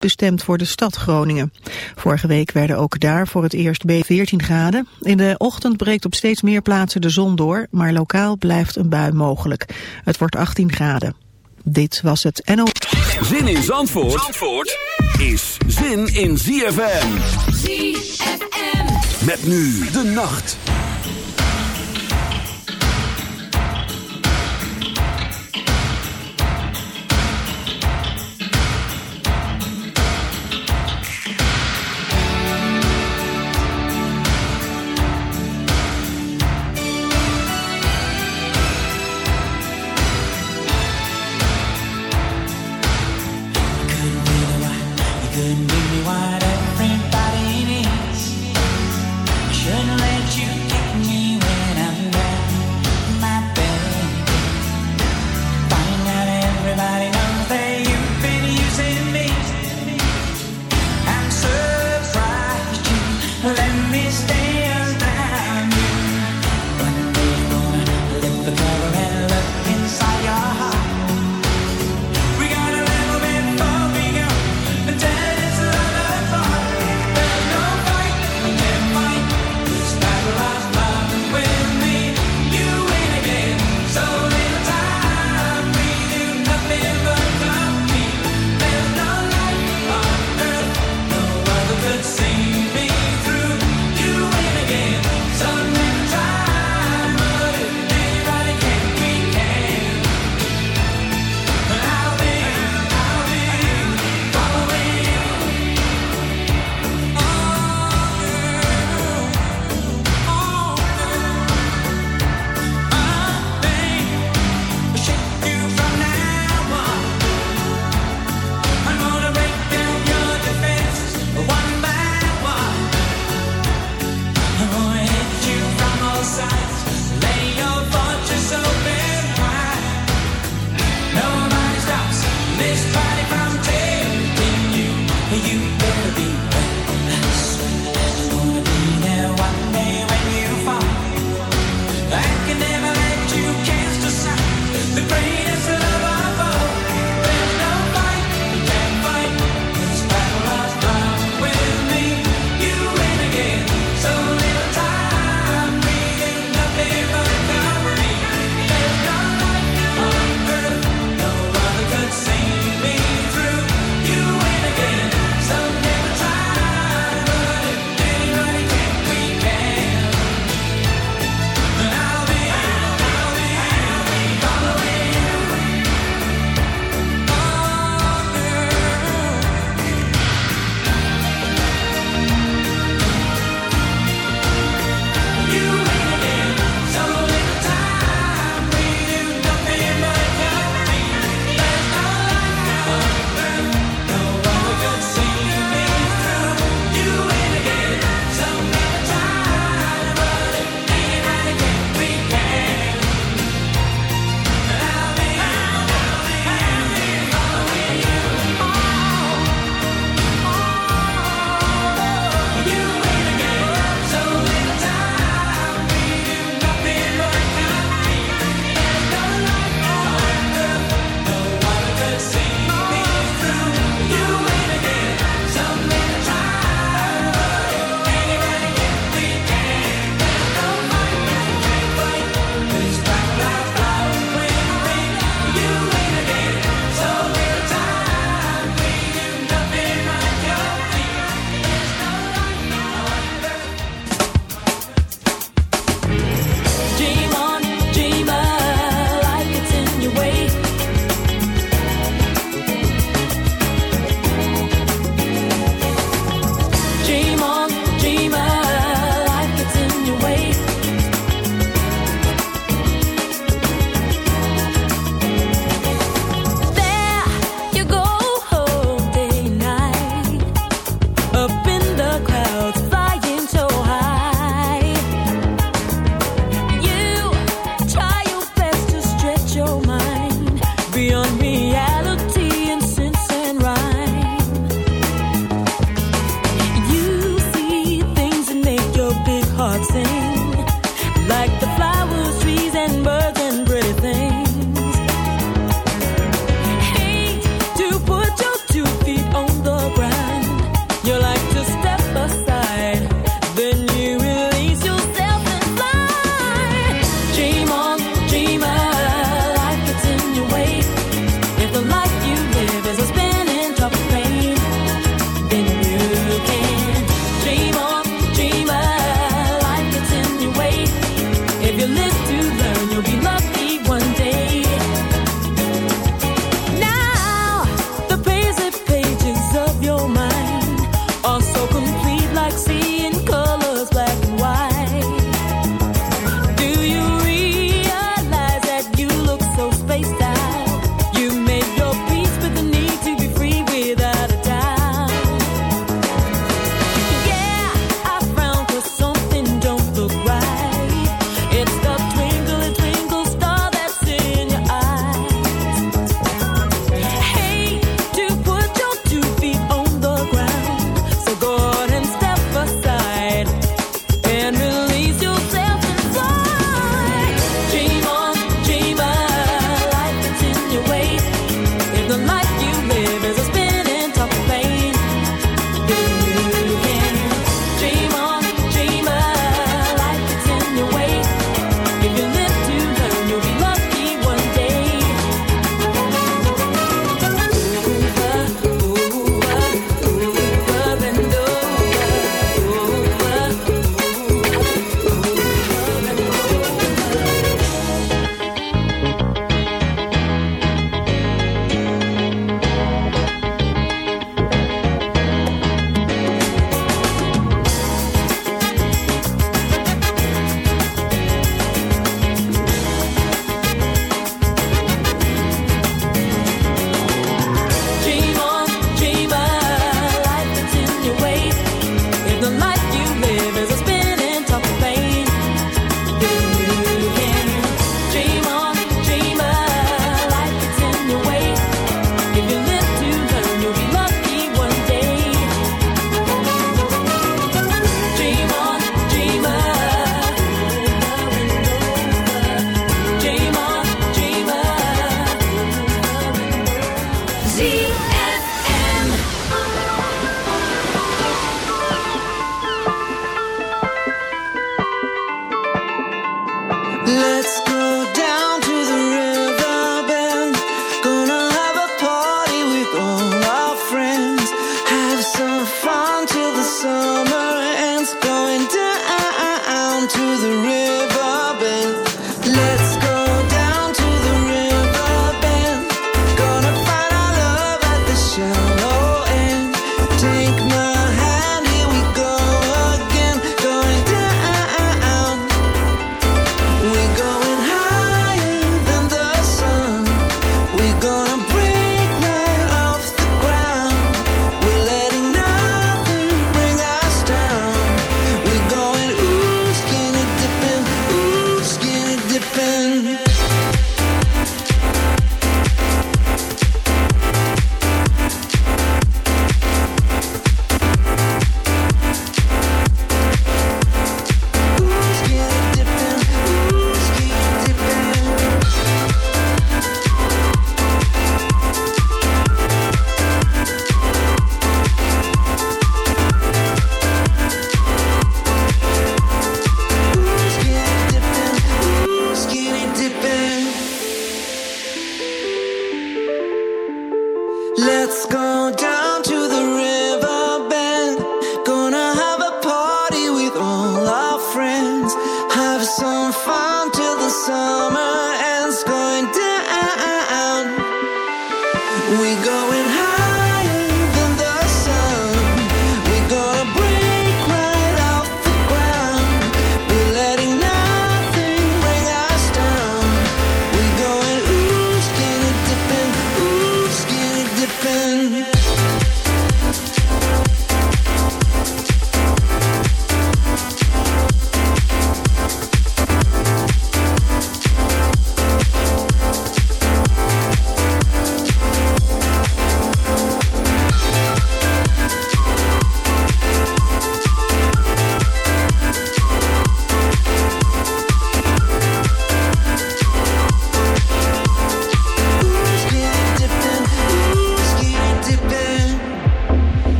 bestemd voor de stad Groningen. Vorige week werden ook daar voor het eerst B 14 graden. In de ochtend breekt op steeds meer plaatsen de zon door, maar lokaal blijft een bui mogelijk. Het wordt 18 graden. Dit was het NO. Zin in Zandvoort, Zandvoort is zin in ZFM. ZFM. Met nu de nacht.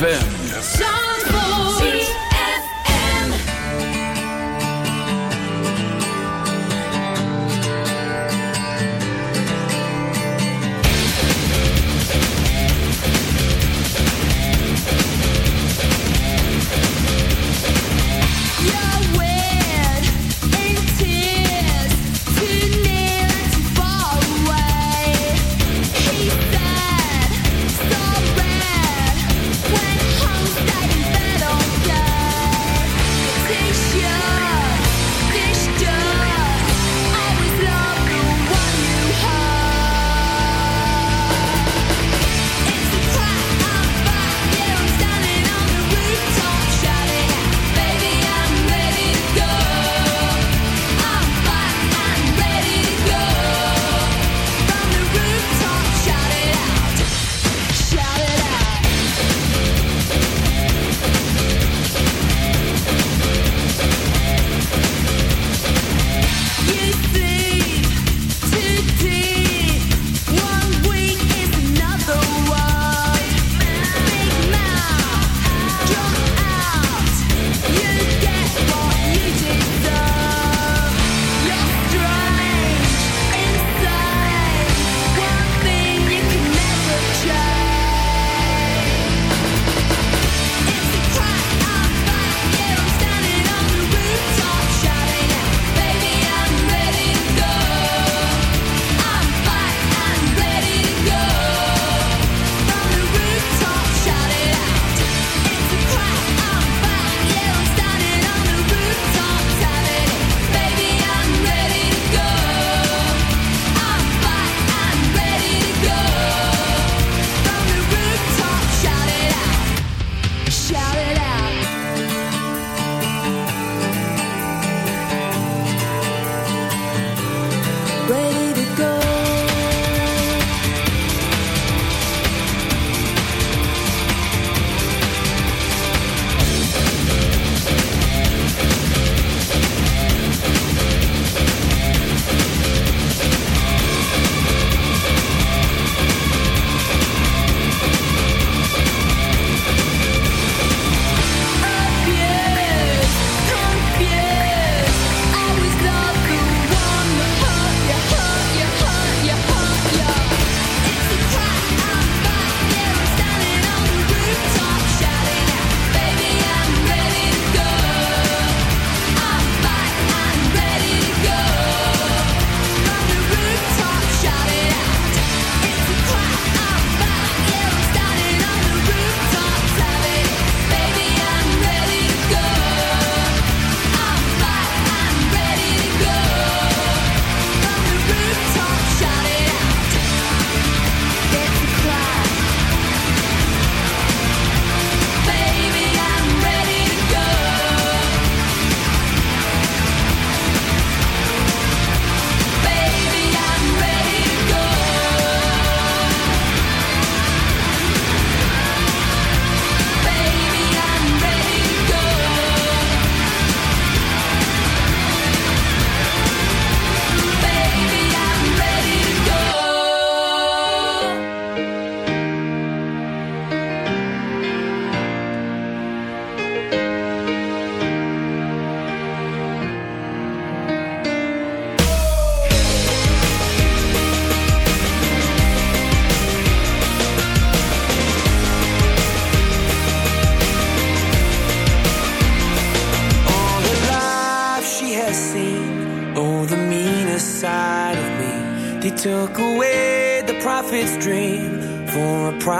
ZFM.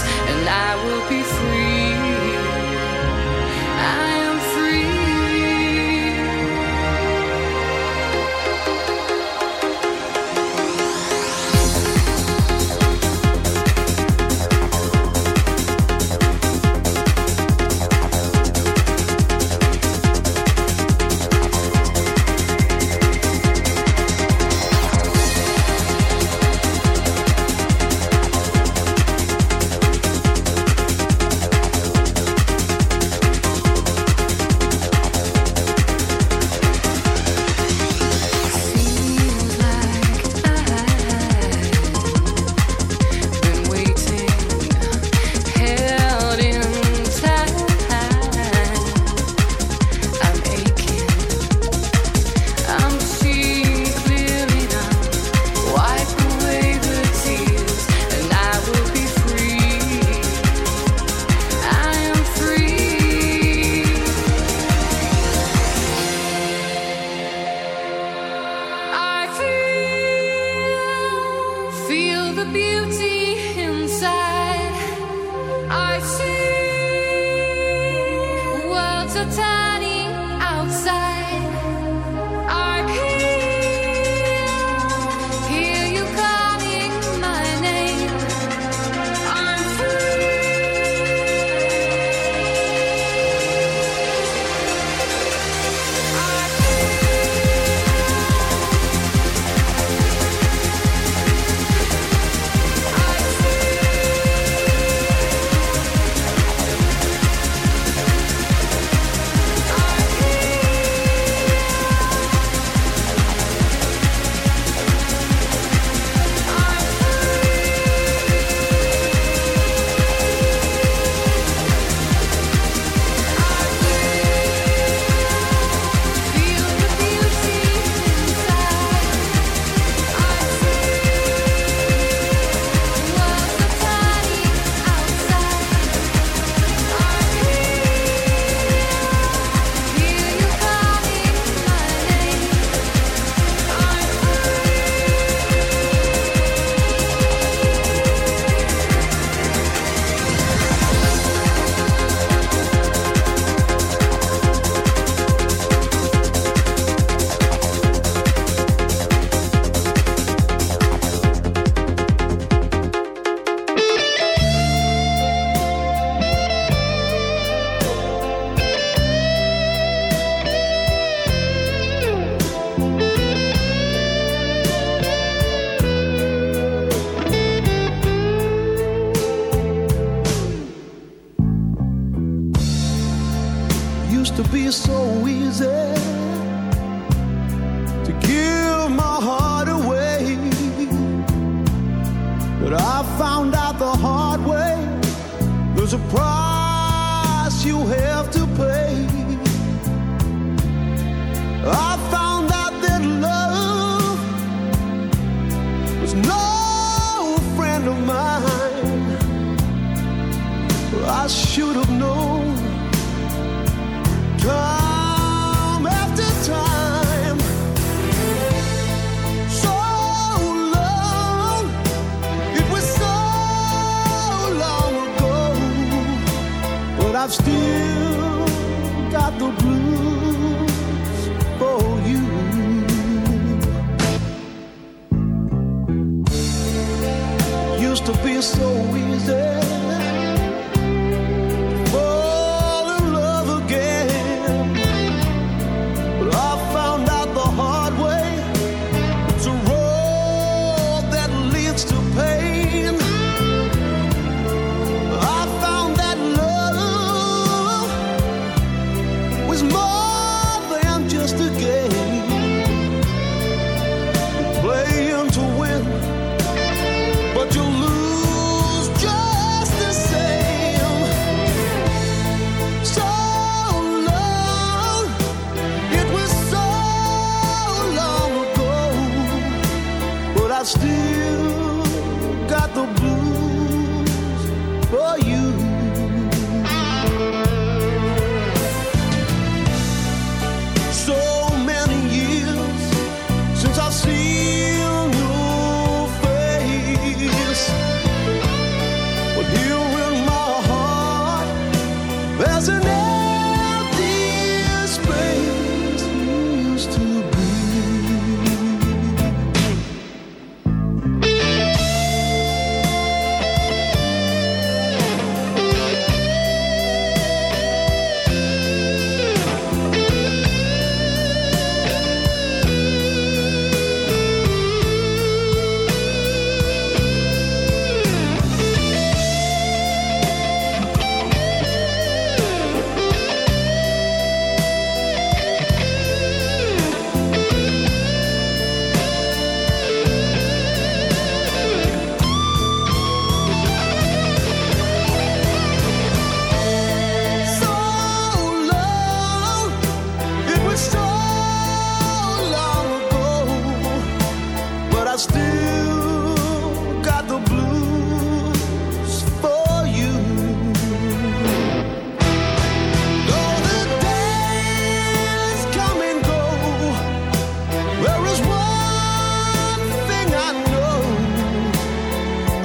and I will be free.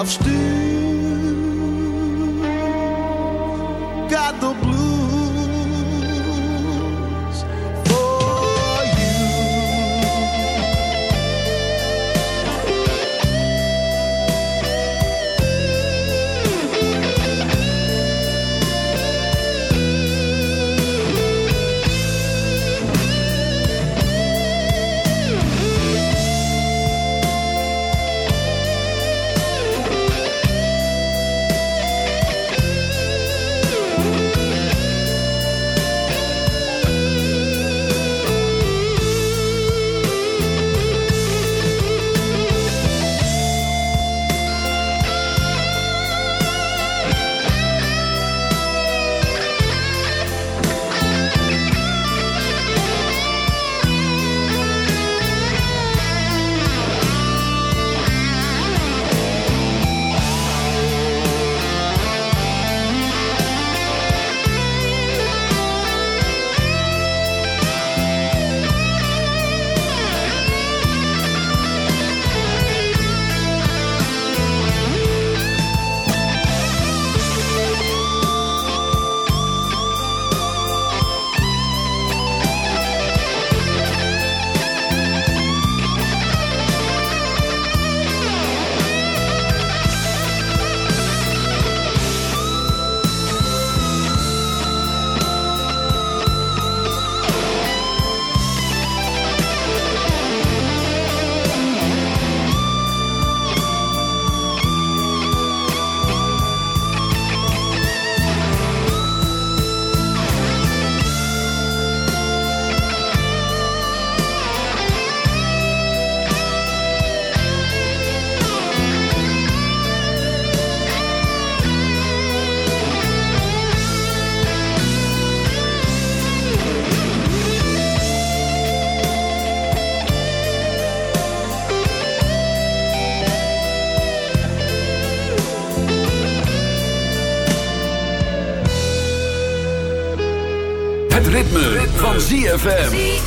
Still. Got the ZFM.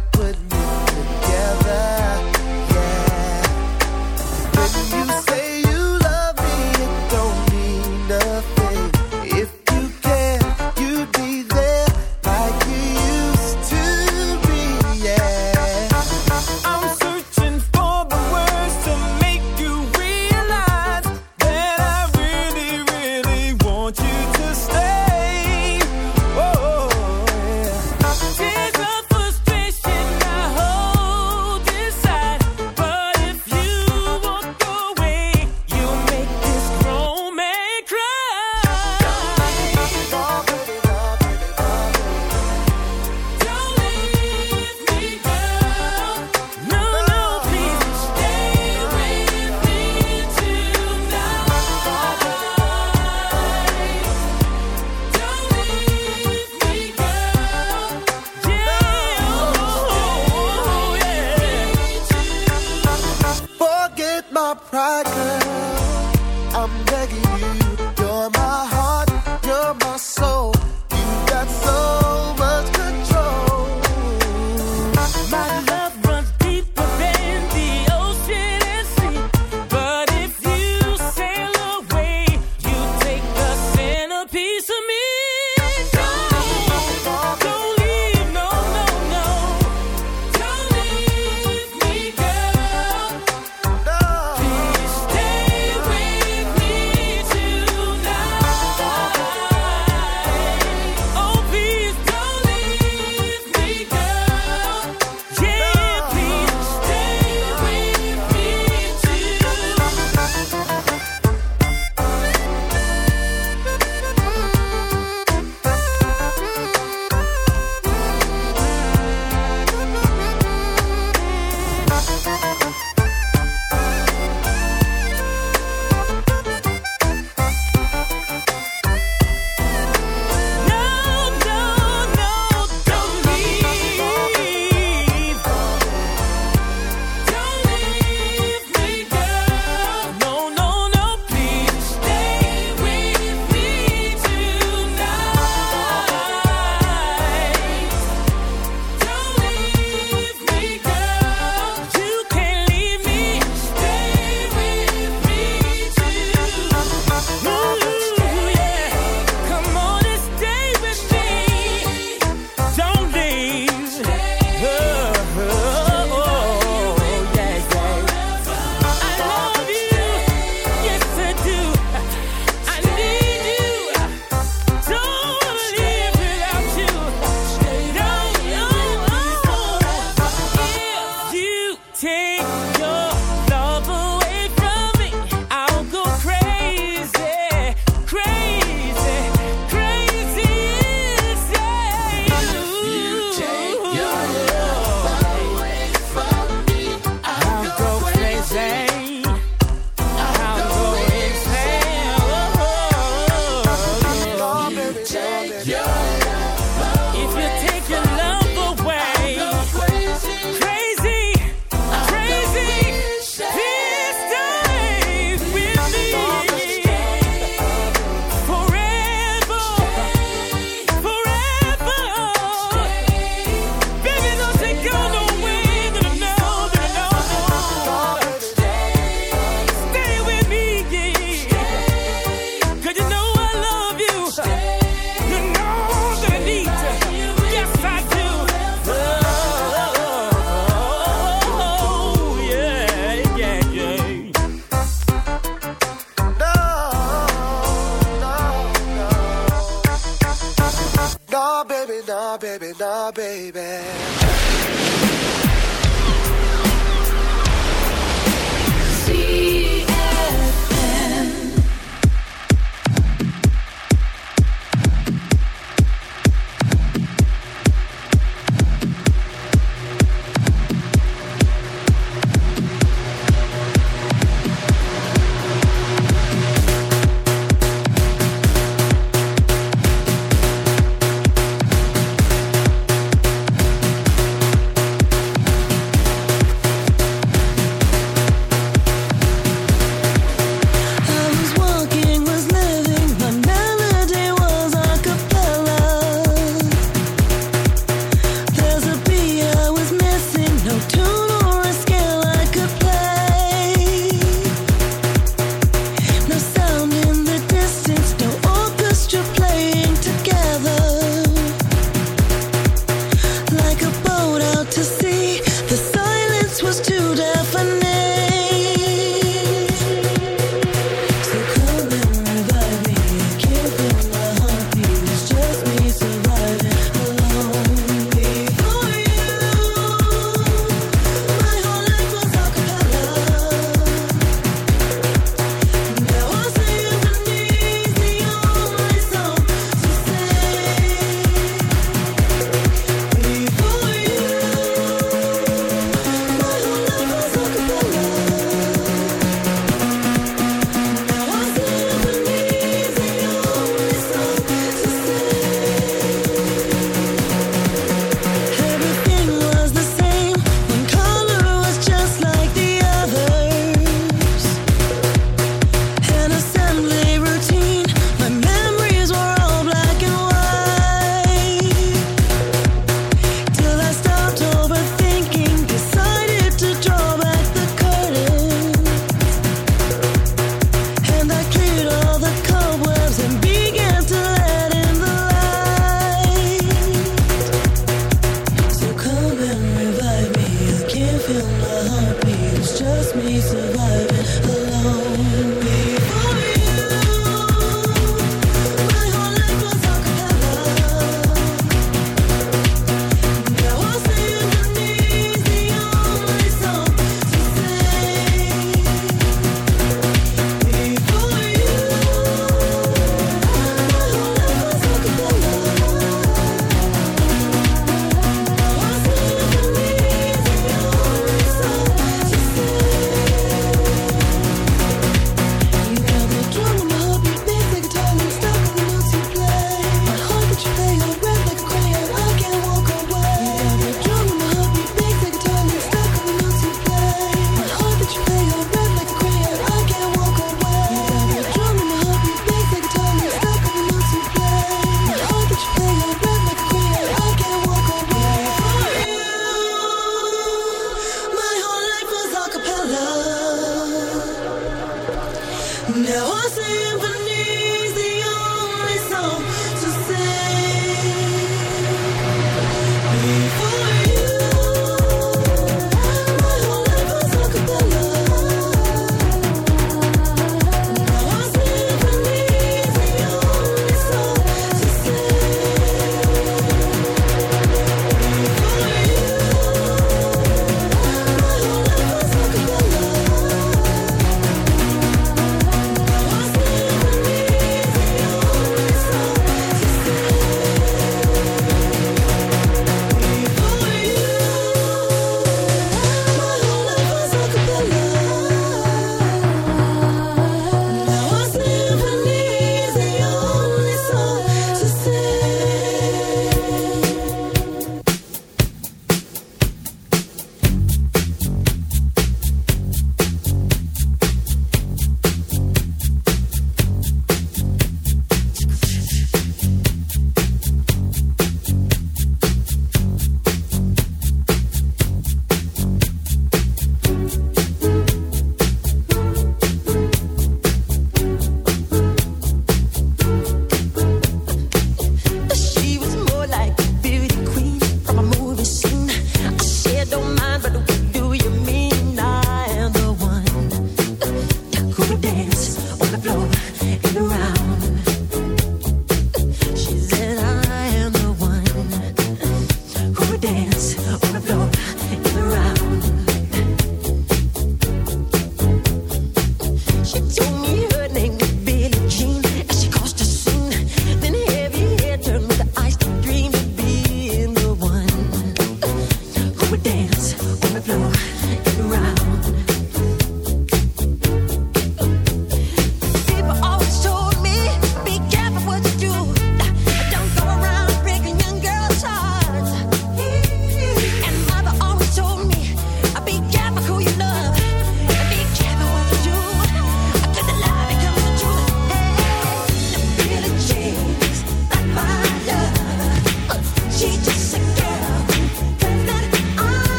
piece of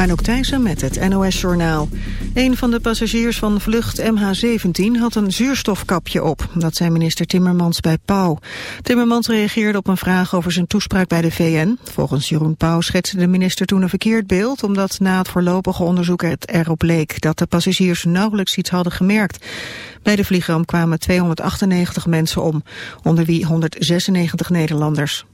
Anouk Thijssen met het NOS-journaal. Een van de passagiers van vlucht MH17 had een zuurstofkapje op. Dat zei minister Timmermans bij Pauw. Timmermans reageerde op een vraag over zijn toespraak bij de VN. Volgens Jeroen Pauw schetste de minister toen een verkeerd beeld... omdat na het voorlopige onderzoek het erop leek... dat de passagiers nauwelijks iets hadden gemerkt. Bij de vliegramp kwamen 298 mensen om, onder wie 196 Nederlanders.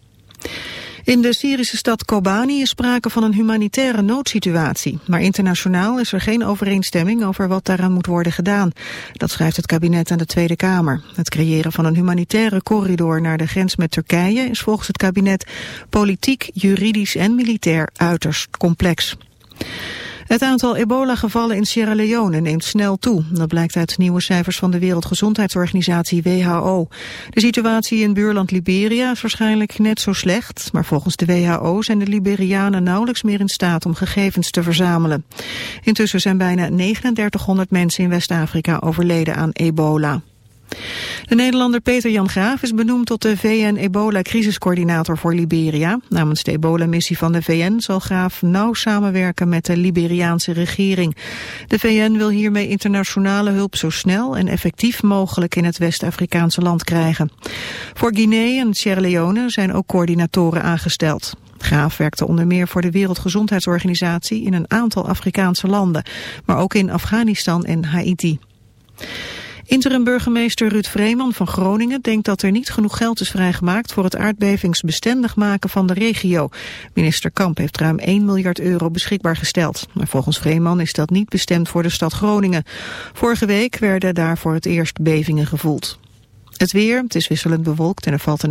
In de Syrische stad Kobani is sprake van een humanitaire noodsituatie. Maar internationaal is er geen overeenstemming over wat daaraan moet worden gedaan. Dat schrijft het kabinet aan de Tweede Kamer. Het creëren van een humanitaire corridor naar de grens met Turkije is volgens het kabinet politiek, juridisch en militair uiterst complex. Het aantal ebola-gevallen in Sierra Leone neemt snel toe. Dat blijkt uit nieuwe cijfers van de Wereldgezondheidsorganisatie WHO. De situatie in buurland Liberia is waarschijnlijk net zo slecht... maar volgens de WHO zijn de Liberianen nauwelijks meer in staat om gegevens te verzamelen. Intussen zijn bijna 3900 mensen in West-Afrika overleden aan ebola. De Nederlander Peter Jan Graaf is benoemd tot de VN-ebola-crisiscoördinator voor Liberia. Namens de ebola-missie van de VN zal Graaf nauw samenwerken met de Liberiaanse regering. De VN wil hiermee internationale hulp zo snel en effectief mogelijk in het West-Afrikaanse land krijgen. Voor Guinea en Sierra Leone zijn ook coördinatoren aangesteld. Graaf werkte onder meer voor de Wereldgezondheidsorganisatie in een aantal Afrikaanse landen, maar ook in Afghanistan en Haiti. Interim-burgemeester Ruud Vreeman van Groningen denkt dat er niet genoeg geld is vrijgemaakt voor het aardbevingsbestendig maken van de regio. Minister Kamp heeft ruim 1 miljard euro beschikbaar gesteld. Maar volgens Vreeman is dat niet bestemd voor de stad Groningen. Vorige week werden daar voor het eerst bevingen gevoeld. Het weer, het is wisselend bewolkt en er valt een